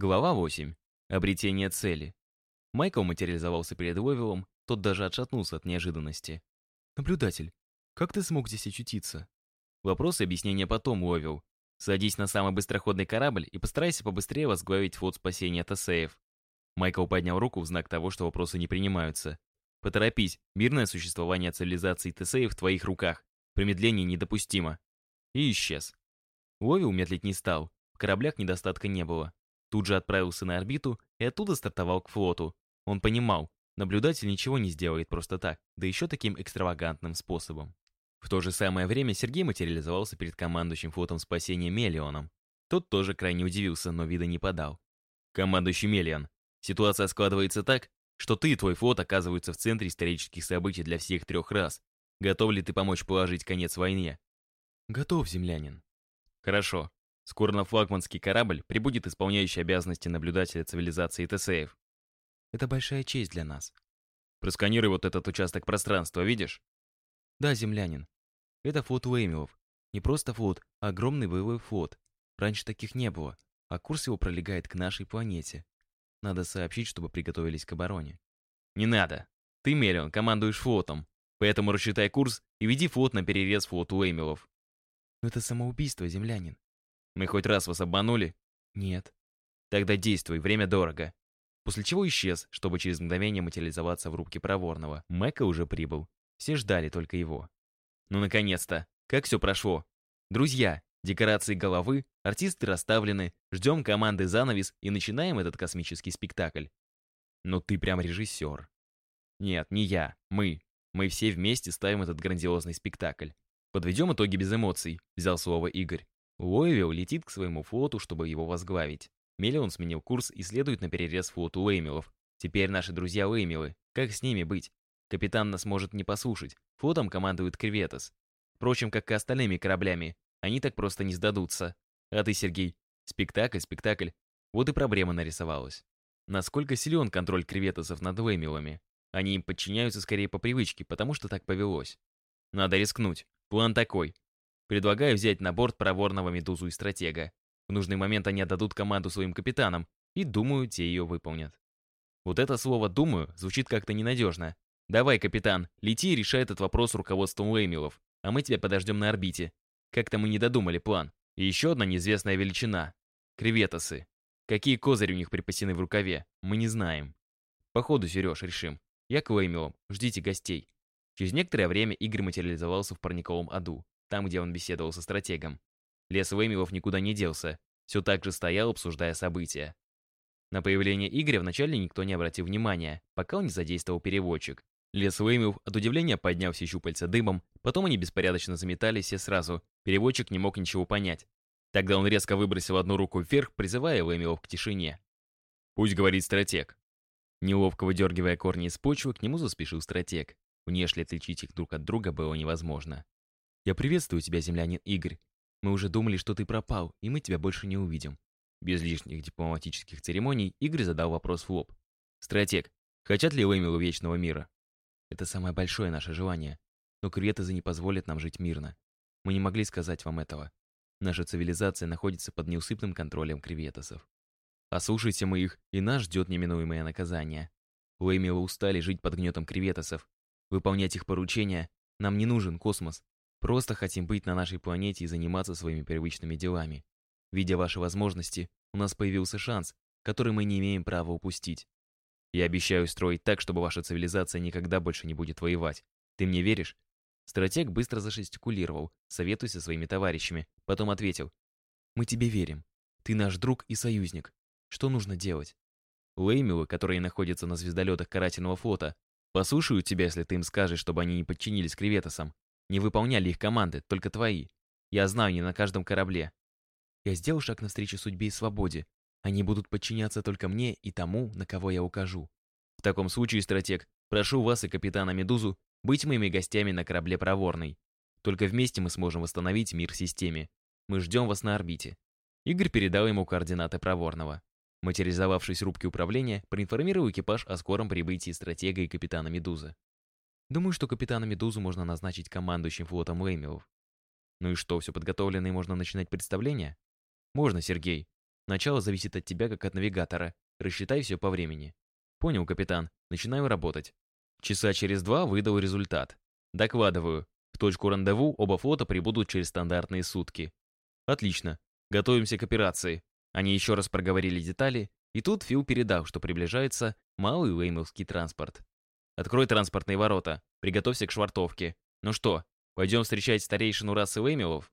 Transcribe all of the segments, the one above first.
Глава 8. Обретение цели. Майкл материализовался перед Вовилом, тот даже отшатнулся от неожиданности. «Наблюдатель, как ты смог здесь очутиться?» Вопрос и объяснение потом, Вовил. Садись на самый быстроходный корабль и постарайся побыстрее возглавить флот спасения Тесеев. Майкл поднял руку в знак того, что вопросы не принимаются. Поторопись, мирное существование цивилизации Тесеев в твоих руках. Промедление недопустимо. И исчез. Вовил медлить не стал. В кораблях недостатка не было. Тут же отправился на орбиту и оттуда стартовал к флоту. Он понимал, наблюдатель ничего не сделает просто так, да еще таким экстравагантным способом. В то же самое время Сергей материализовался перед командующим флотом спасения Мелионом. Тот тоже крайне удивился, но вида не подал. «Командующий Мелион, ситуация складывается так, что ты и твой флот оказываются в центре исторических событий для всех трех раз. Готов ли ты помочь положить конец войне?» «Готов, землянин». «Хорошо. Скоро на флагманский корабль прибудет исполняющий обязанности наблюдателя цивилизации ТСФ. Это большая честь для нас. Просканируй вот этот участок пространства, видишь? Да, землянин. Это флот Уэймилов. Не просто флот, а огромный боевой флот. Раньше таких не было, а курс его пролегает к нашей планете. Надо сообщить, чтобы приготовились к обороне. Не надо. Ты, Мелион, командуешь флотом. Поэтому рассчитай курс и веди флот на перерез флоту Уэймилов. Но это самоубийство, землянин. Мы хоть раз вас обманули? Нет. Тогда действуй, время дорого. После чего исчез, чтобы через мгновение материализоваться в рубке проворного. Мэка уже прибыл. Все ждали только его. Ну, наконец-то. Как все прошло? Друзья, декорации головы, артисты расставлены, ждем команды занавес и начинаем этот космический спектакль. Но ты прям режиссер. Нет, не я, мы. Мы все вместе ставим этот грандиозный спектакль. Подведем итоги без эмоций, взял слово Игорь. Лойвилл летит к своему флоту, чтобы его возглавить. Миллион сменил курс и следует на перерез флоту Леймилов. Теперь наши друзья Леймилы. Как с ними быть? Капитан нас может не послушать. Флотом командует Креветос. Впрочем, как и остальными кораблями. Они так просто не сдадутся. А ты, Сергей? Спектакль, спектакль. Вот и проблема нарисовалась. Насколько силен контроль креветосов над Леймилами? Они им подчиняются скорее по привычке, потому что так повелось. Надо рискнуть. План такой. Предлагаю взять на борт проворного медузу и стратега. В нужный момент они отдадут команду своим капитанам, и, думаю, те ее выполнят. Вот это слово «думаю» звучит как-то ненадежно. Давай, капитан, лети и решай этот вопрос руководством Леймилов, а мы тебя подождем на орбите. Как-то мы не додумали план. И еще одна неизвестная величина. Креветосы. Какие козыри у них припасены в рукаве, мы не знаем. Походу, Сереж, решим. Я к Леймилам, ждите гостей. Через некоторое время Игорь материализовался в парниковом аду там, где он беседовал со стратегом. Лес Веймилов никуда не делся, все так же стоял, обсуждая события. На появление Игоря вначале никто не обратил внимания, пока он не задействовал переводчик. Лес Веймилов от удивления поднял все щупальца дымом, потом они беспорядочно заметались все сразу, переводчик не мог ничего понять. Тогда он резко выбросил одну руку вверх, призывая Веймилов к тишине. «Пусть говорит стратег». Неловко выдергивая корни из почвы, к нему заспешил стратег. Внешне отличить их друг от друга было невозможно. «Я приветствую тебя, землянин Игорь. Мы уже думали, что ты пропал, и мы тебя больше не увидим». Без лишних дипломатических церемоний Игорь задал вопрос в лоб. «Стратег, хотят ли Лэмилу вечного мира?» «Это самое большое наше желание. Но кретезы не позволят нам жить мирно. Мы не могли сказать вам этого. Наша цивилизация находится под неусыпным контролем креветосов. Послушайте мы их, и нас ждет неминуемое наказание. Лэмилы устали жить под гнетом креветосов. Выполнять их поручения нам не нужен космос, Просто хотим быть на нашей планете и заниматься своими привычными делами. Видя ваши возможности, у нас появился шанс, который мы не имеем права упустить. Я обещаю строить так, чтобы ваша цивилизация никогда больше не будет воевать. Ты мне веришь?» Стратег быстро зашестикулировал, советуясь со своими товарищами, потом ответил. «Мы тебе верим. Ты наш друг и союзник. Что нужно делать?» Леймилы, которые находятся на звездолетах карательного флота, послушают тебя, если ты им скажешь, чтобы они не подчинились креветосам. Не выполняли их команды, только твои. Я знаю, не на каждом корабле. Я сделал шаг навстречу судьбе и свободе. Они будут подчиняться только мне и тому, на кого я укажу. В таком случае, стратег, прошу вас и капитана Медузу быть моими гостями на корабле Проворный. Только вместе мы сможем восстановить мир в системе. Мы ждем вас на орбите. Игорь передал ему координаты Проворного. Материализовавшись в рубке управления, проинформировал экипаж о скором прибытии стратега и капитана Медузы. Думаю, что капитана Медузу можно назначить командующим флотом Леймилов. Ну и что, все подготовлено и можно начинать представление? Можно, Сергей. Начало зависит от тебя, как от навигатора. Рассчитай все по времени. Понял, капитан. Начинаю работать. Часа через два выдал результат. Докладываю. В точку рандеву оба флота прибудут через стандартные сутки. Отлично. Готовимся к операции. Они еще раз проговорили детали, и тут Фил передал, что приближается малый уэймовский транспорт. «Открой транспортные ворота. Приготовься к швартовке. Ну что, пойдем встречать старейшину расы Уэймилов?»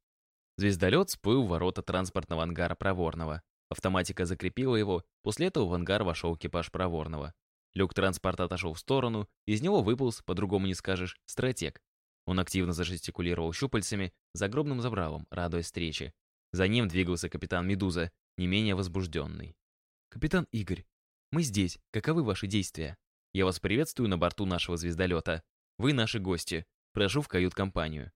Звездолет сплыл в ворота транспортного ангара Проворного. Автоматика закрепила его, после этого в ангар вошел экипаж Проворного. Люк транспорта отошел в сторону, из него выполз, по-другому не скажешь, стратег. Он активно зажестикулировал щупальцами, загробным забралом, радуясь встрече. За ним двигался капитан Медуза, не менее возбужденный. «Капитан Игорь, мы здесь. Каковы ваши действия? Я вас приветствую на борту нашего звездолета. Вы наши гости. Прошу в кают-компанию».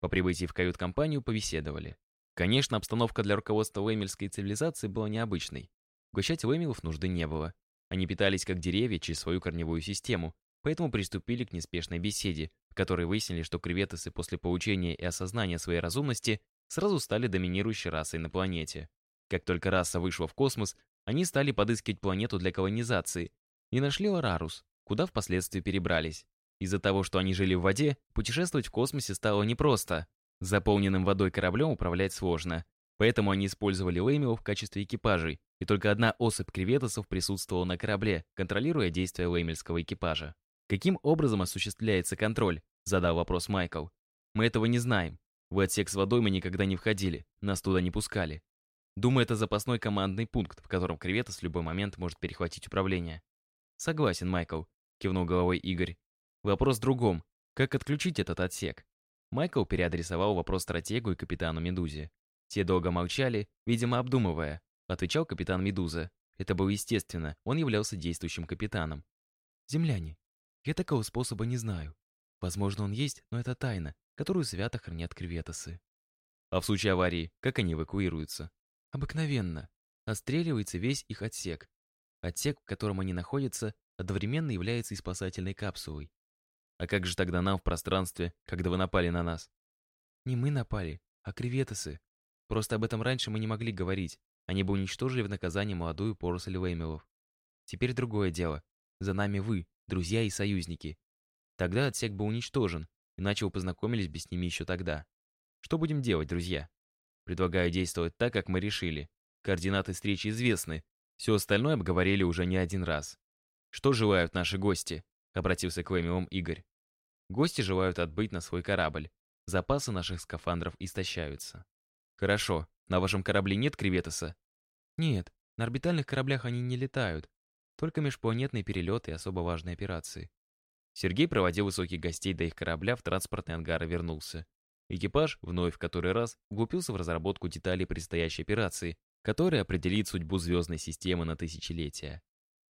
По прибытии в кают-компанию повеседовали. Конечно, обстановка для руководства Уэмельской цивилизации была необычной. Угощать Уэмелов нужды не было. Они питались как деревья через свою корневую систему, поэтому приступили к неспешной беседе, в которой выяснили, что креветосы после получения и осознания своей разумности сразу стали доминирующей расой на планете. Как только раса вышла в космос, они стали подыскивать планету для колонизации и нашли Ларарус, куда впоследствии перебрались. Из-за того, что они жили в воде, путешествовать в космосе стало непросто. Заполненным водой кораблем управлять сложно. Поэтому они использовали Леймио в качестве экипажей, и только одна особь креветосов присутствовала на корабле, контролируя действия леймельского экипажа. «Каким образом осуществляется контроль?» – задал вопрос Майкл. «Мы этого не знаем. В отсек с водой мы никогда не входили, нас туда не пускали. Думаю, это запасной командный пункт, в котором Креветос в любой момент может перехватить управление. Согласен, Майкл, кивнул головой Игорь. Вопрос в другом. Как отключить этот отсек? Майкл переадресовал вопрос стратегу и капитану Медузе. Те долго молчали, видимо, обдумывая. Отвечал капитан Медуза. Это было естественно, он являлся действующим капитаном. «Земляне, я такого способа не знаю. Возможно, он есть, но это тайна, которую свято хранят креветосы». «А в случае аварии, как они эвакуируются?» Обыкновенно. Отстреливается весь их отсек. Отсек, в котором они находятся, одновременно является и спасательной капсулой. А как же тогда нам в пространстве, когда вы напали на нас? Не мы напали, а креветосы. Просто об этом раньше мы не могли говорить. Они бы уничтожили в наказание молодую поросль Веймелов. Теперь другое дело. За нами вы, друзья и союзники. Тогда отсек был уничтожен, иначе вы познакомились бы с ними еще тогда. Что будем делать, друзья? Предлагаю действовать так, как мы решили. Координаты встречи известны. Все остальное обговорили уже не один раз. Что желают наши гости? Обратился к Вэмилам Игорь. Гости желают отбыть на свой корабль. Запасы наших скафандров истощаются. Хорошо. На вашем корабле нет креветоса? Нет. На орбитальных кораблях они не летают. Только межпланетные перелеты и особо важные операции. Сергей проводил высоких гостей до их корабля в транспортный ангар и вернулся. Экипаж, вновь в который раз, углубился в разработку деталей предстоящей операции, которая определит судьбу звездной системы на тысячелетия.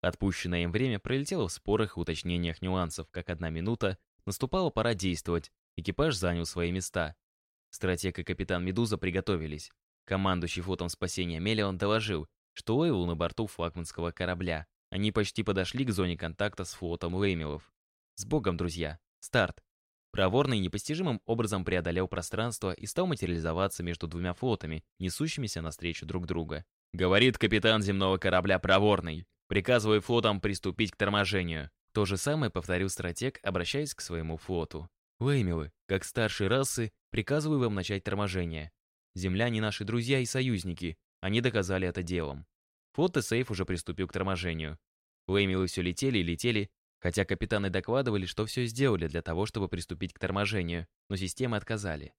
Отпущенное им время пролетело в спорах и уточнениях нюансов, как одна минута, наступала пора действовать, экипаж занял свои места. Стратег и капитан Медуза приготовились. Командующий флотом спасения Мелион доложил, что Уэйвул на борту флагманского корабля. Они почти подошли к зоне контакта с флотом Леймилов. С Богом, друзья! Старт! Проворный непостижимым образом преодолел пространство и стал материализоваться между двумя флотами, несущимися навстречу друг друга. Говорит капитан земного корабля Проворный. Приказываю флотам приступить к торможению. То же самое повторил стратег, обращаясь к своему флоту. Леймилы, как старшие расы, приказываю вам начать торможение. Земляне наши друзья и союзники, они доказали это делом. Флот Тесейф уже приступил к торможению. Леймилы все летели и летели, Хотя капитаны докладывали, что все сделали для того, чтобы приступить к торможению, но системы отказали.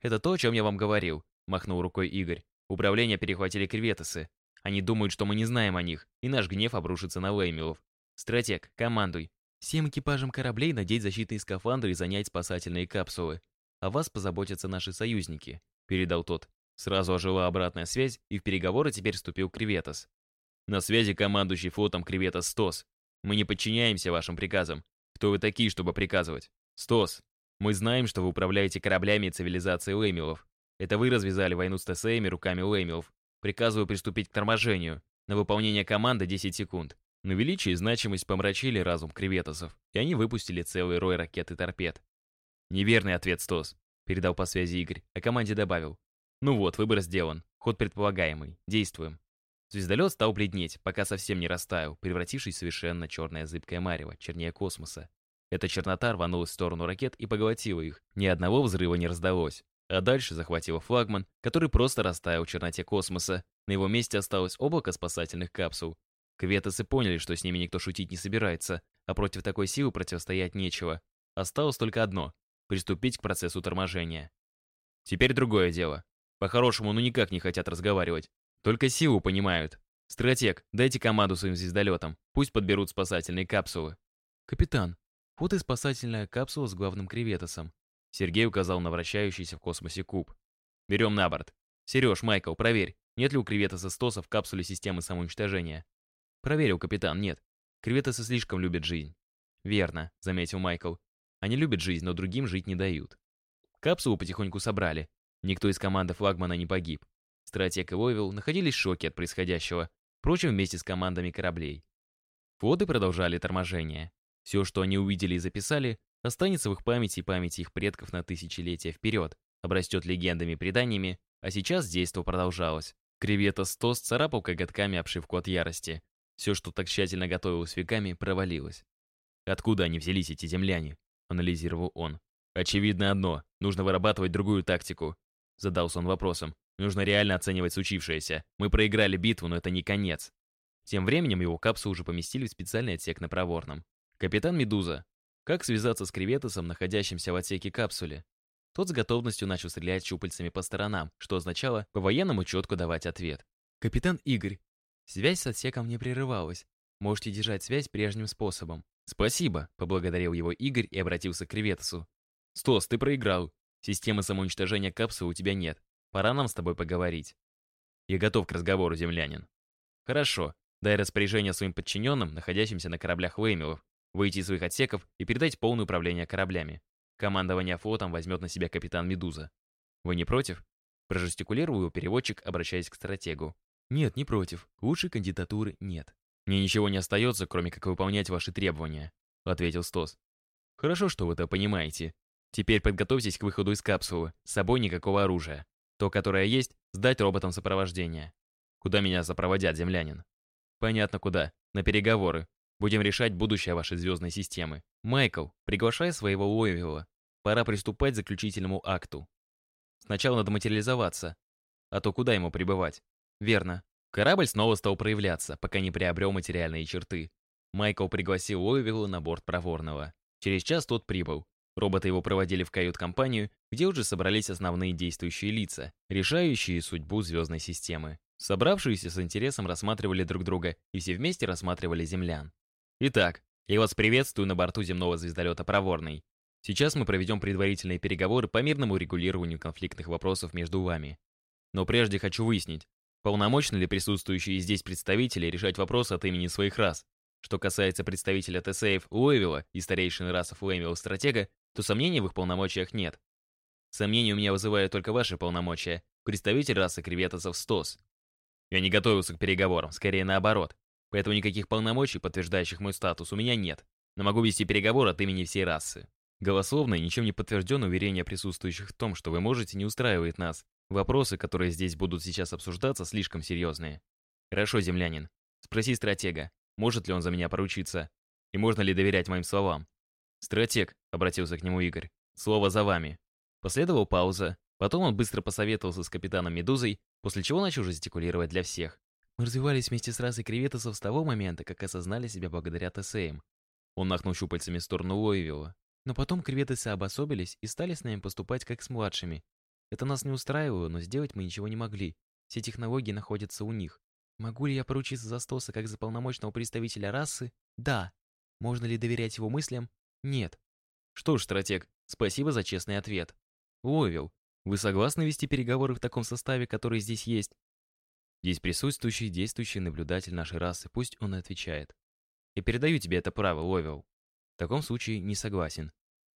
«Это то, о чем я вам говорил», — махнул рукой Игорь. «Управление перехватили креветосы. Они думают, что мы не знаем о них, и наш гнев обрушится на Леймилов. Стратег, командуй. Всем экипажам кораблей надеть защитные скафандры и занять спасательные капсулы. О вас позаботятся наши союзники», — передал тот. Сразу ожила обратная связь, и в переговоры теперь вступил Креветос. На связи командующий флотом Креветос Стос. Мы не подчиняемся вашим приказам. Кто вы такие, чтобы приказывать? Стос, мы знаем, что вы управляете кораблями цивилизации Лэмилов. Это вы развязали войну с ТСЭми руками Лэмилов. Приказываю приступить к торможению. На выполнение команды 10 секунд. Но величие и значимость помрачили разум креветосов, и они выпустили целый рой ракет и торпед. «Неверный ответ, Стос», — передал по связи Игорь, а команде добавил. «Ну вот, выбор сделан. Ход предполагаемый. Действуем». Звездолет стал бледнеть, пока совсем не растаял, превратившись в совершенно черное зыбкое марево, чернее космоса. Эта чернота рванулась в сторону ракет и поглотила их. Ни одного взрыва не раздалось. А дальше захватила флагман, который просто растаял в черноте космоса. На его месте осталось облако спасательных капсул. Кветосы поняли, что с ними никто шутить не собирается, а против такой силы противостоять нечего. Осталось только одно — приступить к процессу торможения. Теперь другое дело. По-хорошему, ну никак не хотят разговаривать. Только силу понимают. Стратег, дайте команду своим звездолетам. Пусть подберут спасательные капсулы. Капитан, вот и спасательная капсула с главным креветосом. Сергей указал на вращающийся в космосе куб. Берем на борт. Сереж, Майкл, проверь, нет ли у креветоса стоса в капсуле системы самоуничтожения. Проверил, капитан, нет. Креветосы слишком любят жизнь. Верно, заметил Майкл. Они любят жизнь, но другим жить не дают. Капсулу потихоньку собрали. Никто из команды флагмана не погиб. Стратег и Войвел находились в шоке от происходящего, впрочем, вместе с командами кораблей. Флоты продолжали торможение. Все, что они увидели и записали, останется в их памяти и памяти их предков на тысячелетия вперед, обрастет легендами и преданиями, а сейчас действо продолжалось. Кревета Стос царапал коготками обшивку от ярости. Все, что так тщательно готовилось веками, провалилось. «Откуда они взялись, эти земляне?» — анализировал он. «Очевидно одно. Нужно вырабатывать другую тактику». Задался он вопросом. «Нужно реально оценивать случившееся. Мы проиграли битву, но это не конец». Тем временем его капсулу уже поместили в специальный отсек на Проворном. «Капитан Медуза, как связаться с Креветосом, находящимся в отсеке капсуле?» Тот с готовностью начал стрелять щупальцами по сторонам, что означало по-военному четко давать ответ. «Капитан Игорь, связь с отсеком не прерывалась. Можете держать связь прежним способом». «Спасибо», — поблагодарил его Игорь и обратился к Креветосу. «Стос, ты проиграл. Системы самоуничтожения капсулы у тебя нет. Пора нам с тобой поговорить». «Я готов к разговору, землянин». «Хорошо. Дай распоряжение своим подчиненным, находящимся на кораблях Веймилов, выйти из своих отсеков и передать полное управление кораблями. Командование флотом возьмет на себя капитан Медуза. Вы не против? Прожестикулировал его переводчик, обращаясь к стратегу. Нет, не против. Лучшей кандидатуры нет. Мне ничего не остается, кроме как выполнять ваши требования, ответил Стос. Хорошо, что вы это понимаете. Теперь подготовьтесь к выходу из капсулы. С собой никакого оружия. То, которое есть, сдать роботам сопровождения. Куда меня сопроводят, землянин? Понятно куда. На переговоры. Будем решать будущее вашей звездной системы. Майкл, приглашай своего Уэвилла. Пора приступать к заключительному акту. Сначала надо материализоваться. А то куда ему пребывать? Верно. Корабль снова стал проявляться, пока не приобрел материальные черты. Майкл пригласил Уэвилла на борт Проворного. Через час тот прибыл. Роботы его проводили в кают-компанию, где уже собрались основные действующие лица, решающие судьбу звездной системы. Собравшиеся с интересом рассматривали друг друга и все вместе рассматривали землян. Итак, я вас приветствую на борту земного звездолета «Проворный». Сейчас мы проведем предварительные переговоры по мирному регулированию конфликтных вопросов между вами. Но прежде хочу выяснить, полномочны ли присутствующие здесь представители решать вопросы от имени своих рас. Что касается представителя ТСАФ Уэвилла и старейшины расов Уэвилла-стратега, то сомнений в их полномочиях нет. Сомнения у меня вызывают только ваши полномочия, представитель расы креветосов СТОС. Я не готовился к переговорам, скорее наоборот. Поэтому никаких полномочий, подтверждающих мой статус, у меня нет. Но могу вести переговоры от имени всей расы. Голословное, ничем не подтвержденное уверение присутствующих в том, что вы можете, не устраивает нас. Вопросы, которые здесь будут сейчас обсуждаться, слишком серьезные. Хорошо, землянин. Спроси стратега, может ли он за меня поручиться, и можно ли доверять моим словам. Стратег, обратился к нему Игорь, слово за вами. Последовала пауза, потом он быстро посоветовался с капитаном Медузой, после чего начал жестикулировать для всех. Мы развивались вместе с расой креветосов с того момента, как осознали себя благодаря ТСМ. Он махнул щупальцами в сторону Лоевила. Но потом креветосы обособились и стали с нами поступать как с младшими. Это нас не устраивало, но сделать мы ничего не могли. Все технологии находятся у них. Могу ли я поручиться за Стоса как за полномочного представителя расы? Да. Можно ли доверять его мыслям? Нет. Что ж, стратег, спасибо за честный ответ. Ловил. Вы согласны вести переговоры в таком составе, который здесь есть? Здесь присутствующий действующий наблюдатель нашей расы, пусть он и отвечает. Я передаю тебе это право, Ловел. В таком случае не согласен.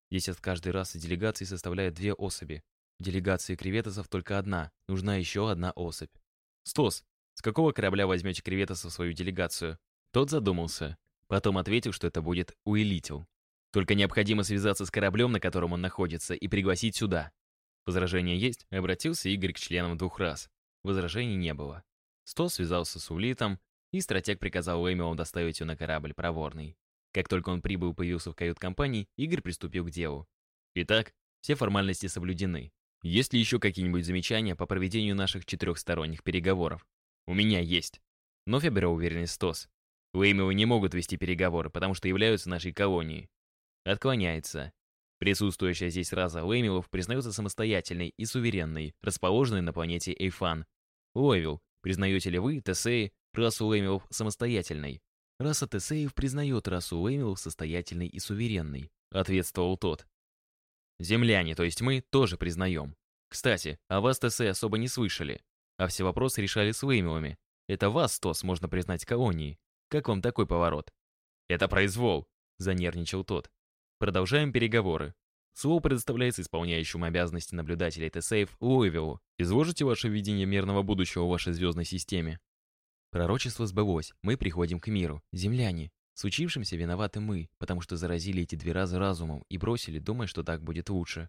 Здесь от каждой расы делегации составляет две особи. В делегации креветосов только одна, нужна еще одна особь. Стос, с какого корабля возьмете креветосов в свою делегацию? Тот задумался. Потом ответил, что это будет Уэлитил. Только необходимо связаться с кораблем, на котором он находится, и пригласить сюда. Возражения есть? Обратился Игорь к членам двух рас. Возражений не было. Стос связался с Улитом, и стратег приказал Уэмилу доставить его на корабль проворный. Как только он прибыл и появился в кают-компании, Игорь приступил к делу. Итак, все формальности соблюдены. Есть ли еще какие-нибудь замечания по проведению наших четырехсторонних переговоров? У меня есть. Но Фебера уверенность Стос. Уэймилы не могут вести переговоры, потому что являются нашей колонией. Отклоняется. Присутствующая здесь раса Уэймилов признается самостоятельной и суверенной, расположенной на планете Эйфан. Ловил, признаете ли вы, Тесеи, расу Уэймилов самостоятельной? Раса Тесеев признает расу Уэймилов состоятельной и суверенной, ответствовал тот. Земляне, то есть мы, тоже признаем. Кстати, о вас ТС особо не слышали, а все вопросы решали с Уэймилами. Это вас, ТОС, можно признать колонией. Как вам такой поворот? Это произвол, занервничал тот. Продолжаем переговоры. Слово предоставляется исполняющему обязанности наблюдателя ТСейф Луивиллу. Изложите ваше видение мирного будущего в вашей звездной системе. Пророчество сбылось. Мы приходим к миру. Земляне. Случившимся виноваты мы, потому что заразили эти две раза разумом и бросили, думая, что так будет лучше.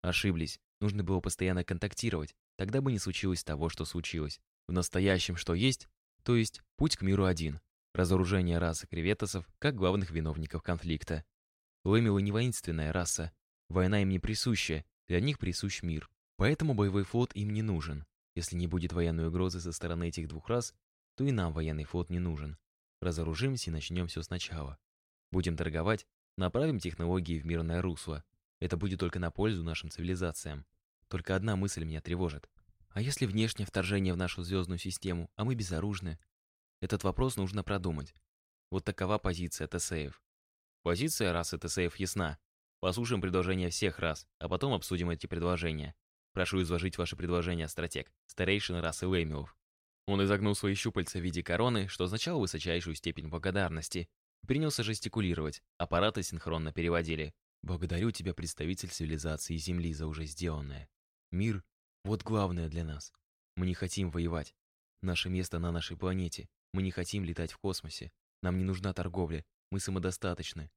Ошиблись. Нужно было постоянно контактировать. Тогда бы не случилось того, что случилось. В настоящем что есть, то есть путь к миру один разоружение расы креветосов как главных виновников конфликта. Лэмилы не воинственная раса. Война им не присуща, для них присущ мир. Поэтому боевой флот им не нужен. Если не будет военной угрозы со стороны этих двух рас, то и нам военный флот не нужен. Разоружимся и начнем все сначала. Будем торговать, направим технологии в мирное русло. Это будет только на пользу нашим цивилизациям. Только одна мысль меня тревожит. А если внешнее вторжение в нашу звездную систему, а мы безоружны, этот вопрос нужно продумать. Вот такова позиция ТСЭев. Позиция расы ТСЭев ясна. Послушаем предложения всех рас, а потом обсудим эти предложения. Прошу изложить ваши предложения, стратег, старейшина расы Леймилов. Он изогнул свои щупальца в виде короны, что означало высочайшую степень благодарности, и принялся жестикулировать. Аппараты синхронно переводили. «Благодарю тебя, представитель цивилизации Земли, за уже сделанное. Мир — вот главное для нас. Мы не хотим воевать. Наше место на нашей планете. Мы не хотим летать в космосе. Нам не нужна торговля. Мы самодостаточны.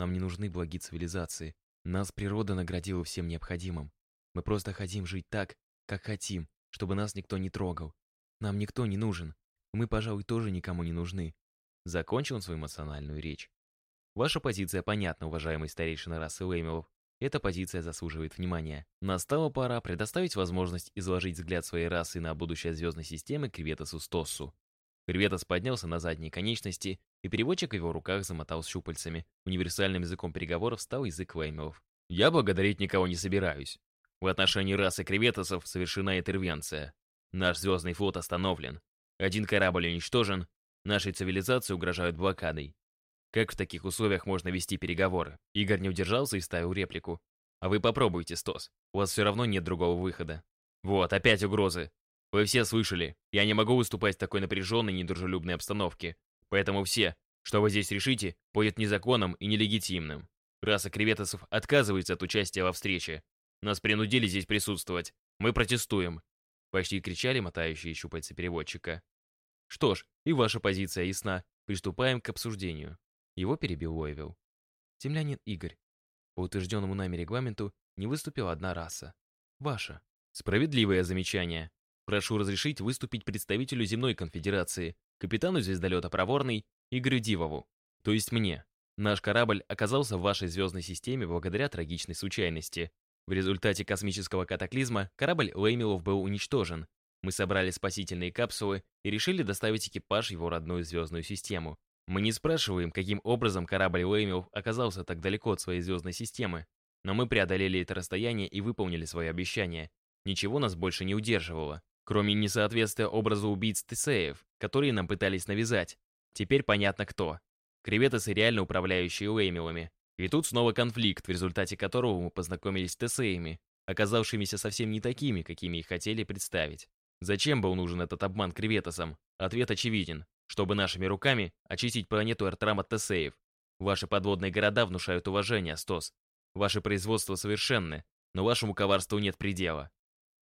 Нам не нужны благи цивилизации. Нас природа наградила всем необходимым. Мы просто хотим жить так, как хотим, чтобы нас никто не трогал. Нам никто не нужен. Мы, пожалуй, тоже никому не нужны. Закончил он свою эмоциональную речь. Ваша позиция понятна, уважаемый старейшина расы Леймелов. Эта позиция заслуживает внимания. Настала пора предоставить возможность изложить взгляд своей расы на будущее звездной системы Креветосу Стоссу. Креветос поднялся на задние конечности, и переводчик в его руках замотал щупальцами. Универсальным языком переговоров стал язык Веймелов. «Я благодарить никого не собираюсь. В отношении расы креветосов совершена интервенция. Наш звездный флот остановлен. Один корабль уничтожен. Нашей цивилизации угрожают блокадой. Как в таких условиях можно вести переговоры? Игорь не удержался и ставил реплику. А вы попробуйте, Стос. У вас все равно нет другого выхода. Вот, опять угрозы. Вы все слышали, я не могу выступать в такой напряженной, недружелюбной обстановке. Поэтому все, что вы здесь решите, будет незаконным и нелегитимным. Раса креветосов отказывается от участия во встрече. Нас принудили здесь присутствовать. Мы протестуем. Почти кричали мотающие щупальца переводчика. Что ж, и ваша позиция ясна. Приступаем к обсуждению. Его перебил Лойвилл. Землянин Игорь. По утвержденному нами регламенту не выступила одна раса. Ваша. Справедливое замечание. Прошу разрешить выступить представителю Земной конфедерации, капитану звездолета Проворный Игорю Дивову, то есть мне. Наш корабль оказался в вашей звездной системе благодаря трагичной случайности. В результате космического катаклизма корабль Леймилов был уничтожен. Мы собрали спасительные капсулы и решили доставить экипаж в его родную звездную систему. Мы не спрашиваем, каким образом корабль Леймилов оказался так далеко от своей звездной системы, но мы преодолели это расстояние и выполнили свои обещания. Ничего нас больше не удерживало. Кроме несоответствия образу убийц Тесеев, которые нам пытались навязать. Теперь понятно кто. Креветосы реально управляющие Уэймилами. И тут снова конфликт, в результате которого мы познакомились с Тесеями, оказавшимися совсем не такими, какими их хотели представить. Зачем был нужен этот обман креветосам? Ответ очевиден. Чтобы нашими руками очистить планету Эртрам от Тесеев. Ваши подводные города внушают уважение, Стос. Ваше производство совершенны, но вашему коварству нет предела.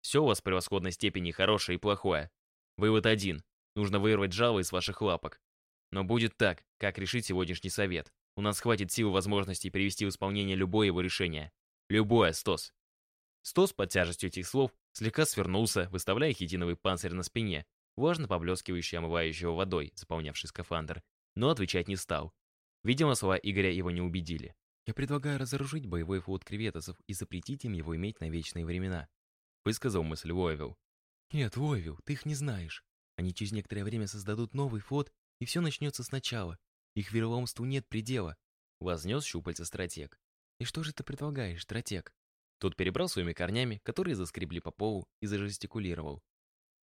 Все у вас в превосходной степени хорошее и плохое. Вывод один. Нужно вырвать жало из ваших лапок. Но будет так, как решит сегодняшний совет. У нас хватит сил и возможностей привести в исполнение любое его решение. Любое, Стос. Стос под тяжестью этих слов слегка свернулся, выставляя хитиновый панцирь на спине, важно поблескивающий омывающего водой, заполнявший скафандр, но отвечать не стал. Видимо, слова Игоря его не убедили. «Я предлагаю разоружить боевой флот креветосов и запретить им его иметь на вечные времена», высказал мысль Войвил. «Нет, Войвил, ты их не знаешь. Они через некоторое время создадут новый флот, и все начнется сначала. Их вероломству нет предела», вознес щупальца стратег. «И что же ты предлагаешь, стратег?» Тот перебрал своими корнями, которые заскребли по полу, и зажестикулировал.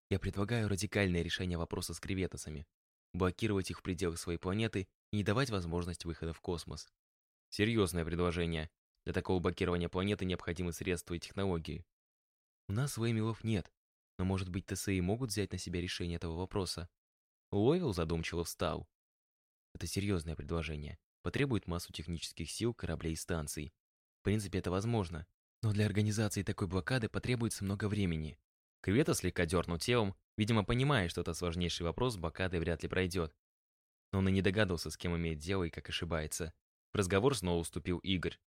«Я предлагаю радикальное решение вопроса с креветосами. Блокировать их в пределах своей планеты и не давать возможность выхода в космос. Серьезное предложение. Для такого блокирования планеты необходимы средства и технологии. У нас веймилов нет, но, может быть, ТСИ могут взять на себя решение этого вопроса? Ловил задумчиво встал. Это серьезное предложение. Потребует массу технических сил, кораблей и станций. В принципе, это возможно. Но для организации такой блокады потребуется много времени. Кревета слегка дернул телом, видимо, понимая, что это сложнейший вопрос с вряд ли пройдет. Но он и не догадывался, с кем имеет дело и как ошибается. В разговор снова уступил Игорь.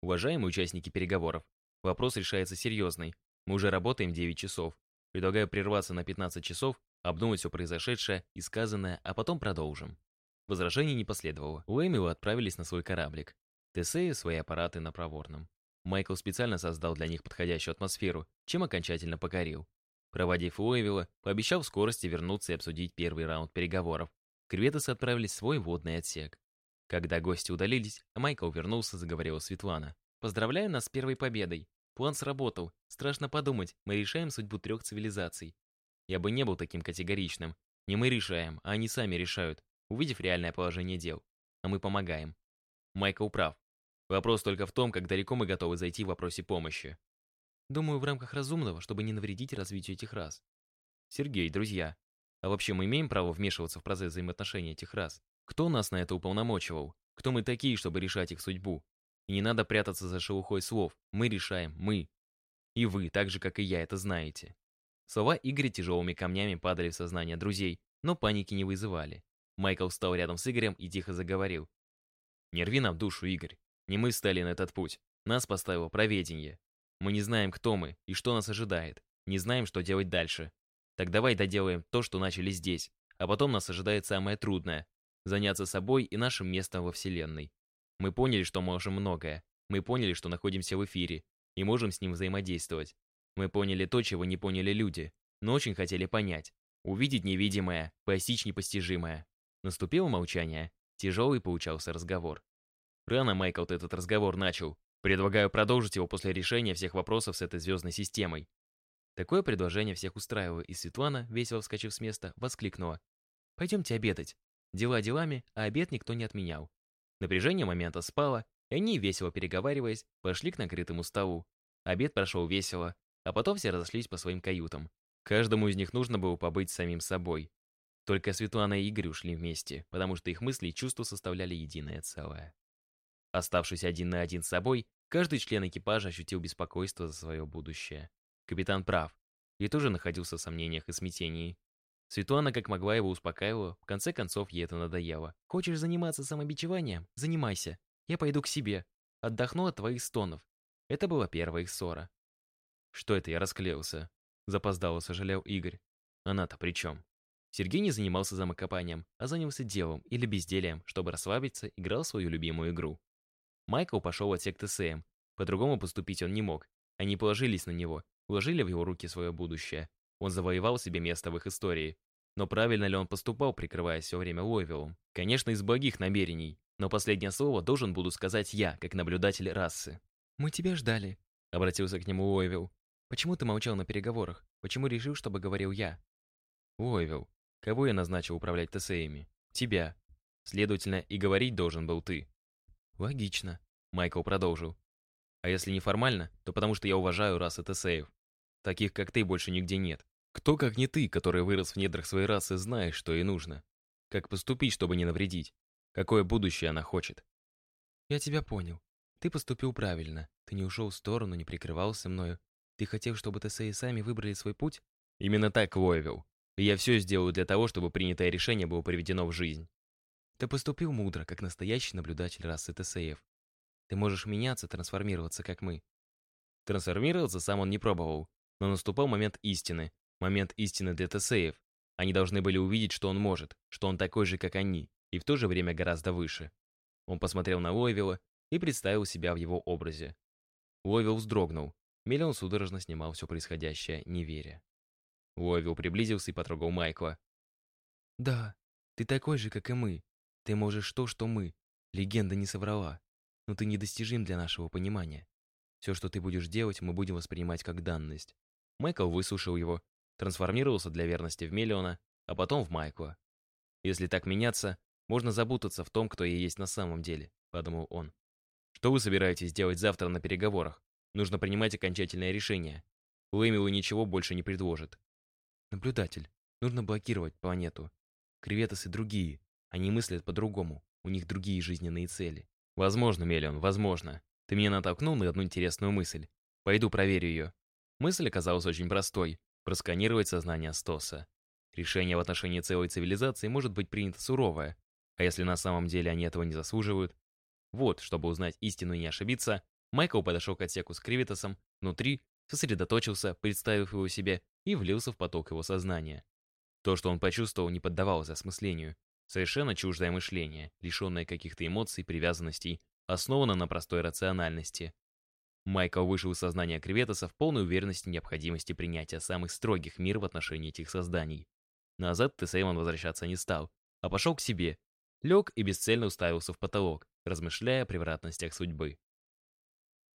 Уважаемые участники переговоров, вопрос решается серьезный. Мы уже работаем 9 часов. Предлагаю прерваться на 15 часов, обдумать все произошедшее и сказанное, а потом продолжим. Возражений не последовало. Уэмилы отправились на свой кораблик. Тесеи свои аппараты на проворном. Майкл специально создал для них подходящую атмосферу, чем окончательно покорил. Проводив Уэвилла, пообещал в скорости вернуться и обсудить первый раунд переговоров. Креветосы отправились в свой водный отсек. Когда гости удалились, Майкл вернулся, заговорила Светлана. «Поздравляю нас с первой победой. План сработал. Страшно подумать, мы решаем судьбу трех цивилизаций. Я бы не был таким категоричным. Не мы решаем, а они сами решают, увидев реальное положение дел. А мы помогаем. Майкл прав. Вопрос только в том, как далеко мы готовы зайти в вопросе помощи. Думаю, в рамках разумного, чтобы не навредить развитию этих рас. Сергей, друзья, а вообще мы имеем право вмешиваться в процесс взаимоотношений этих рас? Кто нас на это уполномочивал? Кто мы такие, чтобы решать их судьбу? Не надо прятаться за шелухой слов. Мы решаем, мы. И вы, так же, как и я, это знаете. Слова Игоря тяжелыми камнями падали в сознание друзей, но паники не вызывали. Майкл встал рядом с Игорем и тихо заговорил. «Не рви нам душу, Игорь. Не мы стали на этот путь. Нас поставило проведение. Мы не знаем, кто мы и что нас ожидает. Не знаем, что делать дальше. Так давай доделаем то, что начали здесь. А потом нас ожидает самое трудное заняться собой и нашим местом во Вселенной. Мы поняли, что можем многое. Мы поняли, что находимся в эфире и можем с ним взаимодействовать. Мы поняли то, чего не поняли люди, но очень хотели понять. Увидеть невидимое, постичь непостижимое. Наступило молчание. Тяжелый получался разговор. Рано Майкл этот разговор начал. Предлагаю продолжить его после решения всех вопросов с этой звездной системой. Такое предложение всех устраивало, и Светлана, весело вскочив с места, воскликнула. «Пойдемте обедать. Дела делами, а обед никто не отменял. Напряжение момента спало, и они, весело переговариваясь, пошли к накрытому столу. Обед прошел весело, а потом все разошлись по своим каютам. Каждому из них нужно было побыть самим собой. Только Светлана и Игорь ушли вместе, потому что их мысли и чувства составляли единое целое. Оставшись один на один с собой, каждый член экипажа ощутил беспокойство за свое будущее. Капитан прав. И тоже находился в сомнениях и смятении. Светлана как могла его успокаивала, в конце концов ей это надоело. «Хочешь заниматься самобичеванием? Занимайся. Я пойду к себе. Отдохну от твоих стонов». Это была первая их ссора. «Что это я расклеился?» Запоздало сожалел Игорь. «Она-то при чем?» Сергей не занимался замокопанием, а занялся делом или безделием, чтобы расслабиться, играл свою любимую игру. Майкл пошел в отсек ТСМ. По-другому поступить он не мог. Они положились на него, вложили в его руки свое будущее. Он завоевал себе место в их истории. Но правильно ли он поступал, прикрываясь все время Лойвиллом? Конечно, из благих намерений. Но последнее слово должен буду сказать я, как наблюдатель расы. «Мы тебя ждали», — обратился к нему Лойвилл. «Почему ты молчал на переговорах? Почему решил, чтобы говорил я?» «Лойвилл, кого я назначил управлять ТСЭями? Тебя. Следовательно, и говорить должен был ты». «Логично», — Майкл продолжил. «А если неформально, то потому что я уважаю расы ТСЭев. Таких, как ты, больше нигде нет. Кто, как не ты, который вырос в недрах своей расы, знаешь, что ей нужно? Как поступить, чтобы не навредить? Какое будущее она хочет? Я тебя понял. Ты поступил правильно. Ты не ушел в сторону, не прикрывался мною. Ты хотел, чтобы ТСАИ сами выбрали свой путь? Именно так, Воевил. И я все сделаю для того, чтобы принятое решение было приведено в жизнь. Ты поступил мудро, как настоящий наблюдатель расы ТСАев. Ты можешь меняться, трансформироваться, как мы. Трансформироваться сам он не пробовал. Но наступал момент истины, Момент истины для ТСЭев. Они должны были увидеть, что он может, что он такой же, как они, и в то же время гораздо выше. Он посмотрел на Лойвилла и представил себя в его образе. Лойвилл вздрогнул. Миллион судорожно снимал все происходящее, не веря. Лойвилл приблизился и потрогал Майкла. «Да, ты такой же, как и мы. Ты можешь то, что мы. Легенда не соврала. Но ты недостижим для нашего понимания. Все, что ты будешь делать, мы будем воспринимать как данность». Майкл выслушал его, трансформировался для верности в Миллиона, а потом в Майкла. «Если так меняться, можно запутаться в том, кто я есть на самом деле», — подумал он. «Что вы собираетесь делать завтра на переговорах? Нужно принимать окончательное решение. Лэмилу ничего больше не предложит». «Наблюдатель, нужно блокировать планету. Креветосы другие. Они мыслят по-другому. У них другие жизненные цели». «Возможно, Мелион, возможно. Ты меня натолкнул на одну интересную мысль. Пойду проверю ее». Мысль оказалась очень простой — просканировать сознание Стоса. Решение в отношении целой цивилизации может быть принято суровое, а если на самом деле они этого не заслуживают? Вот, чтобы узнать истину и не ошибиться, Майкл подошел к отсеку с Кривитосом, внутри, сосредоточился, представив его себе, и влился в поток его сознания. То, что он почувствовал, не поддавалось осмыслению. Совершенно чуждое мышление, лишенное каких-то эмоций, привязанностей, основано на простой рациональности. Майкл вышел из сознания Креветоса в полной уверенности необходимости принятия самых строгих мер в отношении этих созданий. Назад Тесеймон возвращаться не стал, а пошел к себе, лег и бесцельно уставился в потолок, размышляя о превратностях судьбы.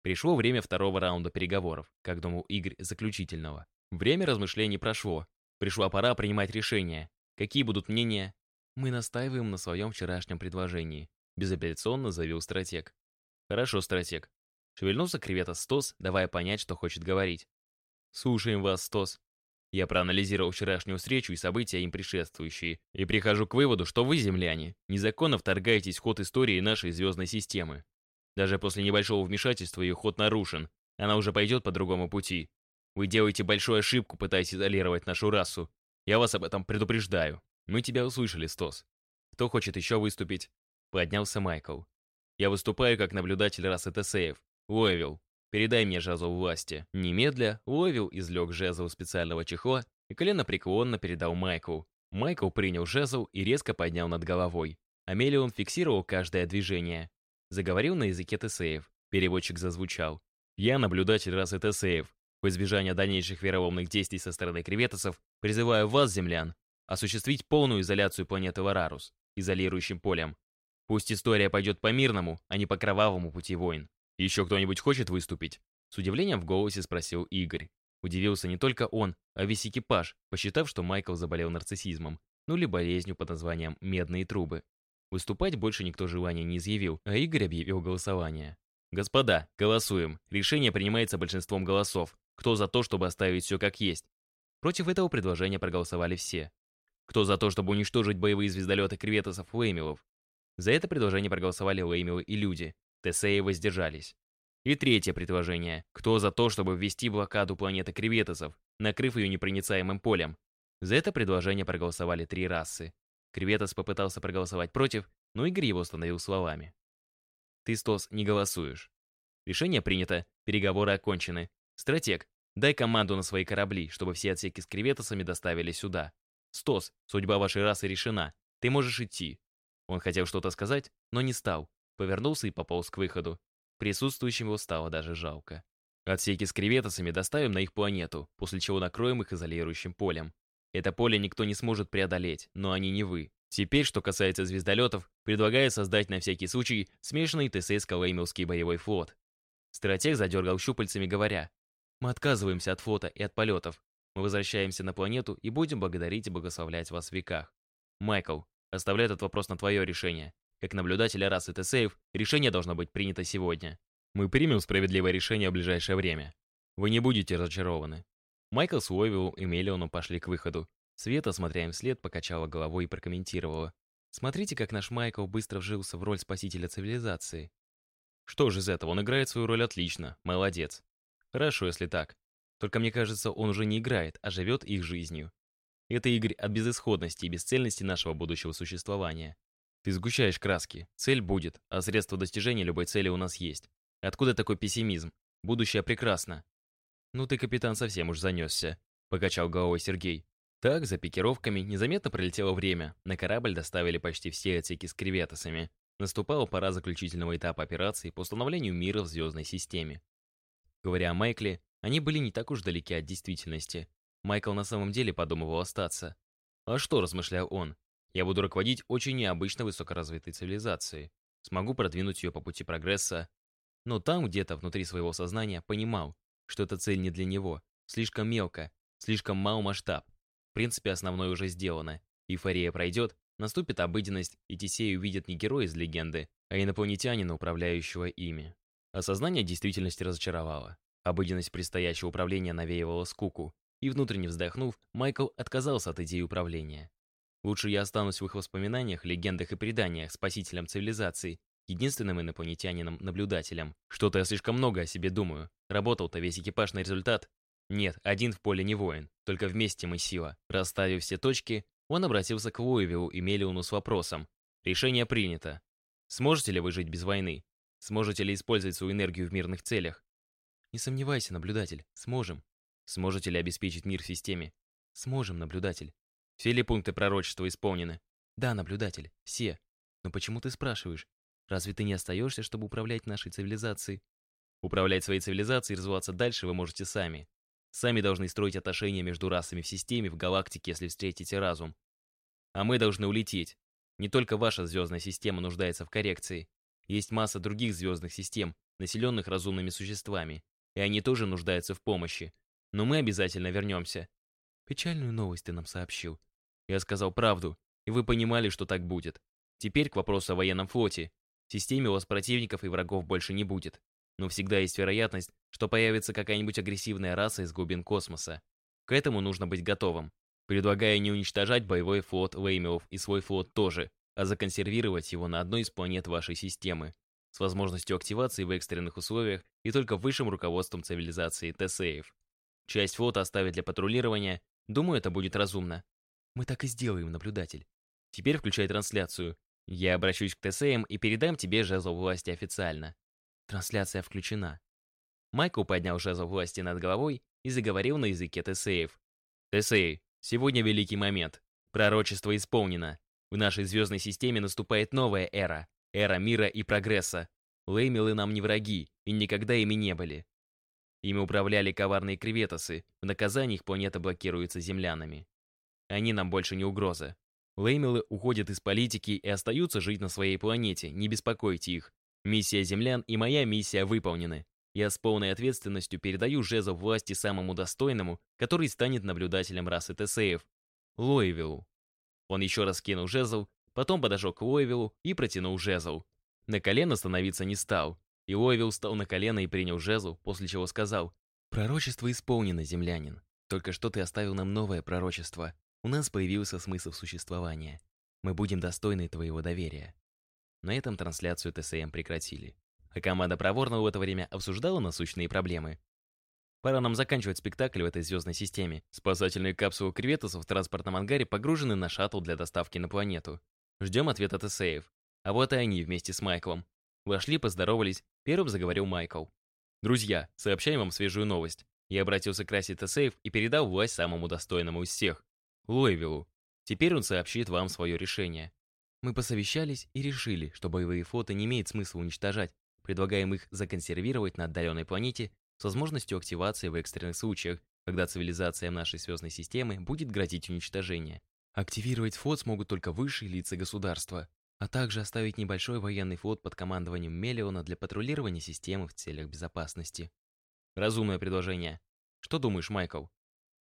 Пришло время второго раунда переговоров, как думал Игорь, заключительного. Время размышлений прошло. Пришла пора принимать решения. Какие будут мнения? Мы настаиваем на своем вчерашнем предложении, безапелляционно заявил стратег. Хорошо, стратег. Шевельнулся кревета Стос, давая понять, что хочет говорить. Слушаем вас, Стос. Я проанализировал вчерашнюю встречу и события им предшествующие, и прихожу к выводу, что вы, земляне, незаконно вторгаетесь в ход истории нашей звездной системы. Даже после небольшого вмешательства ее ход нарушен, она уже пойдет по другому пути. Вы делаете большую ошибку, пытаясь изолировать нашу расу. Я вас об этом предупреждаю. Мы тебя услышали, Стос. Кто хочет еще выступить? Поднялся Майкл. Я выступаю как наблюдатель расы Тесеев. Уэвилл, Передай мне жезл власти. Немедля Ловил излег жезл специального чехла и коленопреклонно передал Майклу. Майкл принял жезл и резко поднял над головой. Амелион фиксировал каждое движение. Заговорил на языке Тесеев. Переводчик зазвучал. «Я наблюдатель расы Тесеев. В избежание дальнейших вероломных действий со стороны креветосов призываю вас, землян, осуществить полную изоляцию планеты Варарус, изолирующим полем. Пусть история пойдет по мирному, а не по кровавому пути войн. «Еще кто-нибудь хочет выступить?» С удивлением в голосе спросил Игорь. Удивился не только он, а весь экипаж, посчитав, что Майкл заболел нарциссизмом, ну или болезнью под названием «медные трубы». Выступать больше никто желания не изъявил, а Игорь объявил голосование. «Господа, голосуем. Решение принимается большинством голосов. Кто за то, чтобы оставить все как есть?» Против этого предложения проголосовали все. Кто за то, чтобы уничтожить боевые звездолеты креветосов Леймилов? За это предложение проголосовали Леймилы и люди. Тесеи воздержались. И третье предложение. Кто за то, чтобы ввести блокаду планеты креветосов, накрыв ее непроницаемым полем? За это предложение проголосовали три расы. Креветос попытался проголосовать против, но Игорь его остановил словами. «Ты, Стос, не голосуешь. Решение принято, переговоры окончены. Стратег, дай команду на свои корабли, чтобы все отсеки с креветосами доставили сюда. Стос, судьба вашей расы решена. Ты можешь идти». Он хотел что-то сказать, но не стал, Повернулся и пополз к выходу. Присутствующим его стало даже жалко. Отсеки с креветосами доставим на их планету, после чего накроем их изолирующим полем. Это поле никто не сможет преодолеть, но они не вы. Теперь, что касается звездолетов, предлагаю создать на всякий случай смешанный ТСС-Калеймилский боевой флот. Стратег задергал щупальцами, говоря, «Мы отказываемся от флота и от полетов. Мы возвращаемся на планету и будем благодарить и благословлять вас в веках. Майкл, оставляю этот вопрос на твое решение. Как наблюдателя расы Тесеев, решение должно быть принято сегодня. Мы примем справедливое решение в ближайшее время. Вы не будете разочарованы. Майкл с Уэвиллом и Мелионом пошли к выходу. Света, смотря им вслед, покачала головой и прокомментировала. «Смотрите, как наш Майкл быстро вжился в роль спасителя цивилизации». «Что же из этого? Он играет свою роль отлично. Молодец. Хорошо, если так. Только мне кажется, он уже не играет, а живет их жизнью. Это Игорь от безысходности и бесцельности нашего будущего существования. Ты сгущаешь краски. Цель будет, а средства достижения любой цели у нас есть. Откуда такой пессимизм? Будущее прекрасно. Ну ты, капитан, совсем уж занесся. Покачал головой Сергей. Так, за пикировками незаметно пролетело время. На корабль доставили почти все отсеки с креветосами. Наступала пора заключительного этапа операции по установлению мира в звездной системе. Говоря о Майкле, они были не так уж далеки от действительности. Майкл на самом деле подумывал остаться. А что, размышлял он, я буду руководить очень необычно высокоразвитой цивилизацией. Смогу продвинуть ее по пути прогресса. Но там, где-то внутри своего сознания, понимал, что эта цель не для него. Слишком мелко, слишком мал масштаб. В принципе, основное уже сделано. Эйфория пройдет, наступит обыденность, и Тесей увидит не героя из легенды, а инопланетянина, управляющего ими. Осознание действительности разочаровало. Обыденность предстоящего управления навеивала скуку, и внутренне вздохнув, Майкл отказался от идеи управления. Лучше я останусь в их воспоминаниях, легендах и преданиях спасителем цивилизации, единственным инопланетянином-наблюдателем. Что-то я слишком много о себе думаю. Работал-то весь экипаж на результат. Нет, один в поле не воин, только вместе мы сила. Расставив все точки, он обратился к Луивиллу и Мелиону с вопросом. Решение принято. Сможете ли вы жить без войны? Сможете ли использовать свою энергию в мирных целях? Не сомневайся, наблюдатель, сможем. Сможете ли обеспечить мир в системе? Сможем, наблюдатель. Все ли пункты пророчества исполнены? Да, наблюдатель, все. Но почему ты спрашиваешь? Разве ты не остаешься, чтобы управлять нашей цивилизацией? Управлять своей цивилизацией и развиваться дальше вы можете сами. Сами должны строить отношения между расами в системе, в галактике, если встретите разум. А мы должны улететь. Не только ваша звездная система нуждается в коррекции. Есть масса других звездных систем, населенных разумными существами, и они тоже нуждаются в помощи. Но мы обязательно вернемся. Печальную новость ты нам сообщил. Я сказал правду, и вы понимали, что так будет. Теперь к вопросу о военном флоте. В системе у вас противников и врагов больше не будет. Но всегда есть вероятность, что появится какая-нибудь агрессивная раса из глубин космоса. К этому нужно быть готовым. Предлагаю не уничтожать боевой флот Леймелов и свой флот тоже, а законсервировать его на одной из планет вашей системы, с возможностью активации в экстренных условиях и только высшим руководством цивилизации Тесеев. Часть флота оставить для патрулирования. Думаю, это будет разумно. Мы так и сделаем, наблюдатель. Теперь включай трансляцию. Я обращусь к ТСМ и передам тебе жезл власти официально. Трансляция включена. Майкл поднял жезл власти над головой и заговорил на языке Тесеев. Тесей, сегодня великий момент. Пророчество исполнено. В нашей звездной системе наступает новая эра. Эра мира и прогресса. Леймилы нам не враги и никогда ими не были. Ими управляли коварные креветосы, в наказании их планета блокируется землянами. Они нам больше не угроза. Леймелы уходят из политики и остаются жить на своей планете, не беспокойте их. Миссия землян и моя миссия выполнены. Я с полной ответственностью передаю жезл власти самому достойному, который станет наблюдателем расы Тесеев — Лоевиллу. Он еще раз кинул жезл, потом подошел к Лоевиллу и протянул жезл. На колено становиться не стал, и Ойвилл встал на колено и принял жезл, после чего сказал, «Пророчество исполнено, землянин. Только что ты оставил нам новое пророчество. У нас появился смысл существования. Мы будем достойны твоего доверия». На этом трансляцию ТСМ прекратили. А команда Проворного в это время обсуждала насущные проблемы. Пора нам заканчивать спектакль в этой звездной системе. Спасательные капсулы Креветусов в транспортном ангаре погружены на шаттл для доставки на планету. Ждем ответа ТСЭев. А вот и они вместе с Майклом. Вошли, поздоровались, первым заговорил Майкл. «Друзья, сообщаем вам свежую новость. Я обратился к расе Тесеев и передал власть самому достойному из всех. Лойвиллу. Теперь он сообщит вам свое решение. Мы посовещались и решили, что боевые фото не имеет смысла уничтожать, предлагаем их законсервировать на отдаленной планете с возможностью активации в экстренных случаях, когда цивилизация нашей звездной системы будет грозить уничтожение. Активировать флот смогут только высшие лица государства, а также оставить небольшой военный флот под командованием Мелиона для патрулирования системы в целях безопасности. Разумное предложение. Что думаешь, Майкл?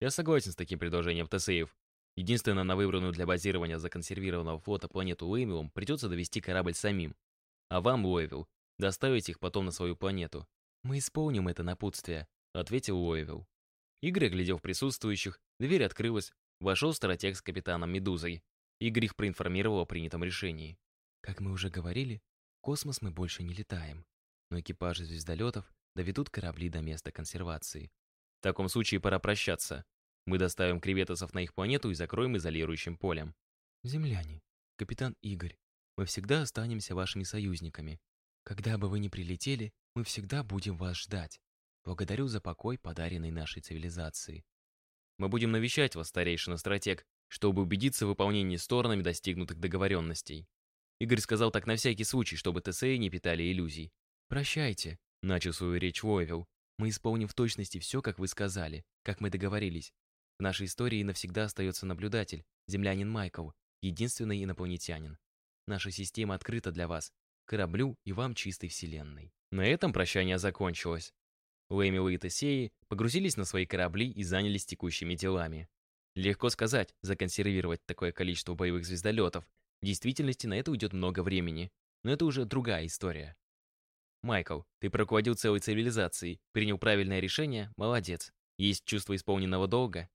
Я согласен с таким предложением ТСИев. Единственное, на выбранную для базирования законсервированного флота планету Уэмилом придется довести корабль самим. А вам, Луэвилл, доставить их потом на свою планету. «Мы исполним это напутствие», — ответил Луэвилл. Игорь оглядел присутствующих, дверь открылась, вошел стратег с капитаном Медузой. Игорь их проинформировал о принятом решении. Как мы уже говорили, в космос мы больше не летаем, но экипажи звездолетов доведут корабли до места консервации. В таком случае пора прощаться. Мы доставим креветосов на их планету и закроем изолирующим полем. Земляне, капитан Игорь, мы всегда останемся вашими союзниками. Когда бы вы ни прилетели, мы всегда будем вас ждать. Благодарю за покой, подаренный нашей цивилизации. Мы будем навещать вас, старейшина-стратег, чтобы убедиться в выполнении сторонами достигнутых договоренностей. Игорь сказал так на всякий случай, чтобы ТСЭ не питали иллюзий. «Прощайте», — начал свою речь Войвел. «Мы исполним в точности все, как вы сказали, как мы договорились. В нашей истории навсегда остается наблюдатель, землянин Майкл, единственный инопланетянин. Наша система открыта для вас, кораблю и вам чистой вселенной». На этом прощание закончилось. Лэмил и Тесеи погрузились на свои корабли и занялись текущими делами. Легко сказать, законсервировать такое количество боевых звездолетов. В действительности на это уйдет много времени. Но это уже другая история. Майкл, ты руководил целой цивилизацией, принял правильное решение, молодец. Есть чувство исполненного долга.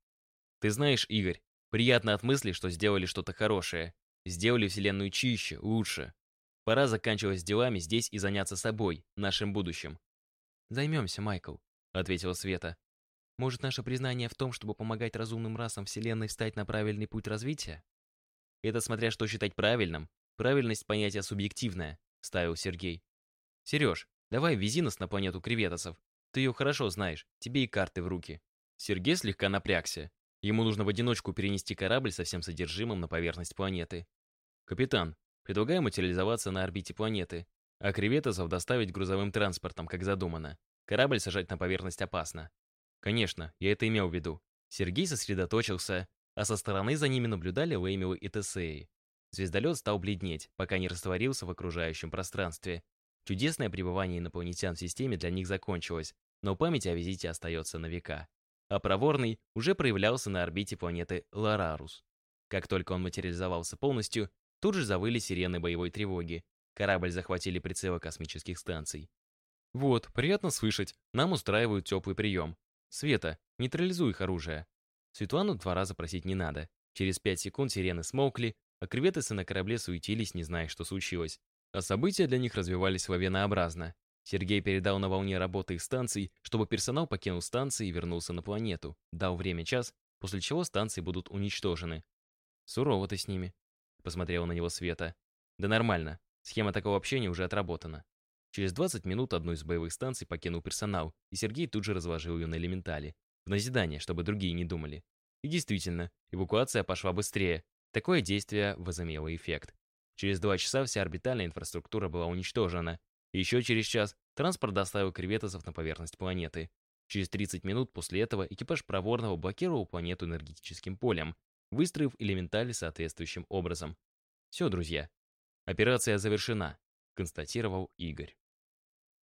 Ты знаешь, Игорь, приятно от мысли, что сделали что-то хорошее. Сделали Вселенную чище, лучше. Пора заканчивать с делами здесь и заняться собой, нашим будущим. «Займемся, Майкл», — ответила Света. «Может, наше признание в том, чтобы помогать разумным расам Вселенной встать на правильный путь развития?» «Это смотря что считать правильным. Правильность понятия субъективное», — ставил Сергей. «Сереж, давай вези нас на планету креветосов. Ты ее хорошо знаешь, тебе и карты в руки». Сергей слегка напрягся. Ему нужно в одиночку перенести корабль со всем содержимым на поверхность планеты. «Капитан, предлагаю материализоваться на орбите планеты а креветосов доставить грузовым транспортом, как задумано. Корабль сажать на поверхность опасно. Конечно, я это имел в виду. Сергей сосредоточился, а со стороны за ними наблюдали Леймилы и Тесеи. Звездолет стал бледнеть, пока не растворился в окружающем пространстве. Чудесное пребывание инопланетян в системе для них закончилось, но память о визите остается на века. А проворный уже проявлялся на орбите планеты Ларарус. Как только он материализовался полностью, тут же завыли сирены боевой тревоги, Корабль захватили прицелы космических станций. Вот, приятно слышать, нам устраивают теплый прием. Света, нейтрализуй их оружие. Светлану два раза просить не надо. Через пять секунд сирены смолкли, а креветосы на корабле суетились, не зная, что случилось. А события для них развивались лавинообразно. Сергей передал на волне работы их станций, чтобы персонал покинул станции и вернулся на планету. Дал время час, после чего станции будут уничтожены. «Сурово ты с ними», — посмотрела на него Света. «Да нормально. Схема такого общения уже отработана. Через 20 минут одну из боевых станций покинул персонал, и Сергей тут же разложил ее на элементале, в назидание, чтобы другие не думали. И действительно, эвакуация пошла быстрее. Такое действие возымело эффект. Через два часа вся орбитальная инфраструктура была уничтожена. И еще через час транспорт доставил креветосов на поверхность планеты. Через 30 минут после этого экипаж проворного блокировал планету энергетическим полем, выстроив элементали соответствующим образом. Все, друзья, Операция завершена, констатировал Игорь.